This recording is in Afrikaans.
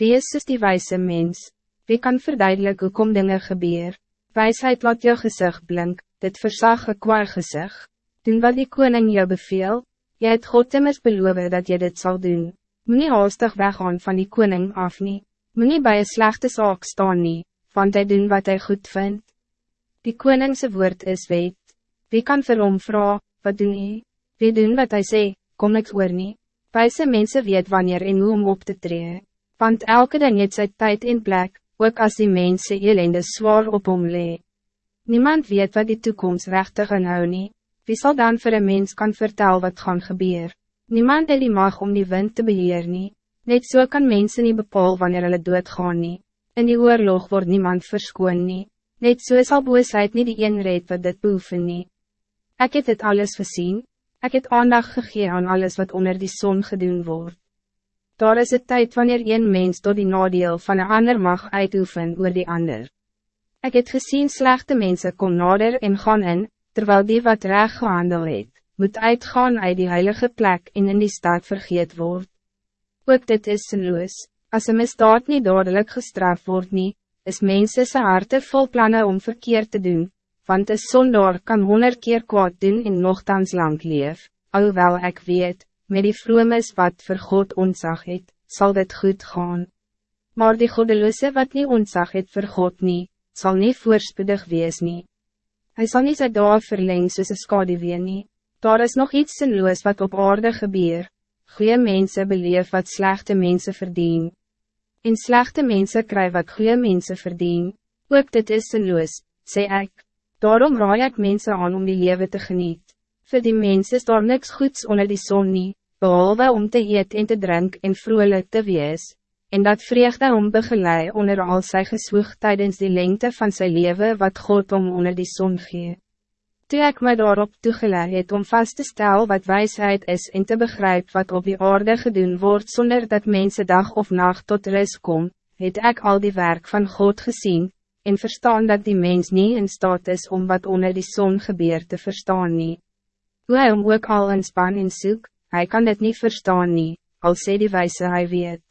Wie is soos die wijze mens? Wie kan verduidelijken hoe kom dinge gebeur? Wijsheid laat jou gezicht blink, dit versag een kwaar gezicht. Doen wat die koning jou beveel, jy het God immers beloof dat je dit zal doen. Moet nie haastig weggaan van die koning af nie. Moet nie by een slechte zaak staan nie, want hij doen wat hij goed vindt. Die koningse woord is weet. Wie kan vir hom vraag, wat doen hy? Wie doen wat hij sê, kom niks oor nie. Wijze mensen weet wanneer en hoe om op te treden want elke ding het sy tijd in plek, ook als die mense elende zwaar op hom lee. Niemand weet wat die toekomst rechtig inhou nie, wie zal dan voor een mens kan vertellen wat gaan gebeur? Niemand het die mag om die wind te beheer nie, net so kan mensen niet bepaal wanneer hulle doodgaan nie. In die oorlog wordt niemand verskoon nie, net so sal boosheid nie die een red wat dit behoeven nie. Ek het dit alles gezien, ik het aandacht gegeven aan alles wat onder die zon gedoen wordt. Daar is het tijd wanneer een mens tot die nadeel van een ander mag uitoefen oor die ander. Ik het gezien slechte mensen kom nader en gaan in, terwijl die wat reg gehandel het, moet uitgaan uit die heilige plek en in die stad vergeet word. Ook dit is sinloos, as een misdaad niet dodelijk gestraft wordt nie, is mensen se harte vol plannen om verkeerd te doen, want een zondaar kan honderd keer kwaad doen en nogthans lang leef, alhoewel ik weet, met die vroemes wat voor God ontzag het, zal dit goed gaan. Maar die goddeloze wat niet ontzag het voor God niet, zal niet voorspoedig wees nie. Hij zal niet zijn daar verleng soos een skadewee nie. Daar is nog iets sinloos wat op aarde gebeur. Goeie mensen beleef wat slechte mensen verdien. En slechte mensen krijgen wat goede mensen verdien. Ook dit is sinloos, sê ek. Daarom raai ek mensen aan om die leven te genieten. Voor die mensen is daar niks goeds onder die zon niet behalwe om te eet en te drink en vrolijk te wees, en dat vreugde om begeleid onder al sy geswoeg tijdens die lengte van zijn leven wat God om onder die zon gee. Toe ek my daarop toegeleid het om vast te stellen wat wijsheid is en te begrijpen wat op die aarde gedoen wordt zonder dat mensen dag of nacht tot rust kom, het ek al die werk van God gezien, en verstaan dat die mens niet in staat is om wat onder die zon gebeurt te verstaan nie. Hoe hy om ook al in span en soek, Hij kan het niet verstaan nie, al sê die wijze hij weet.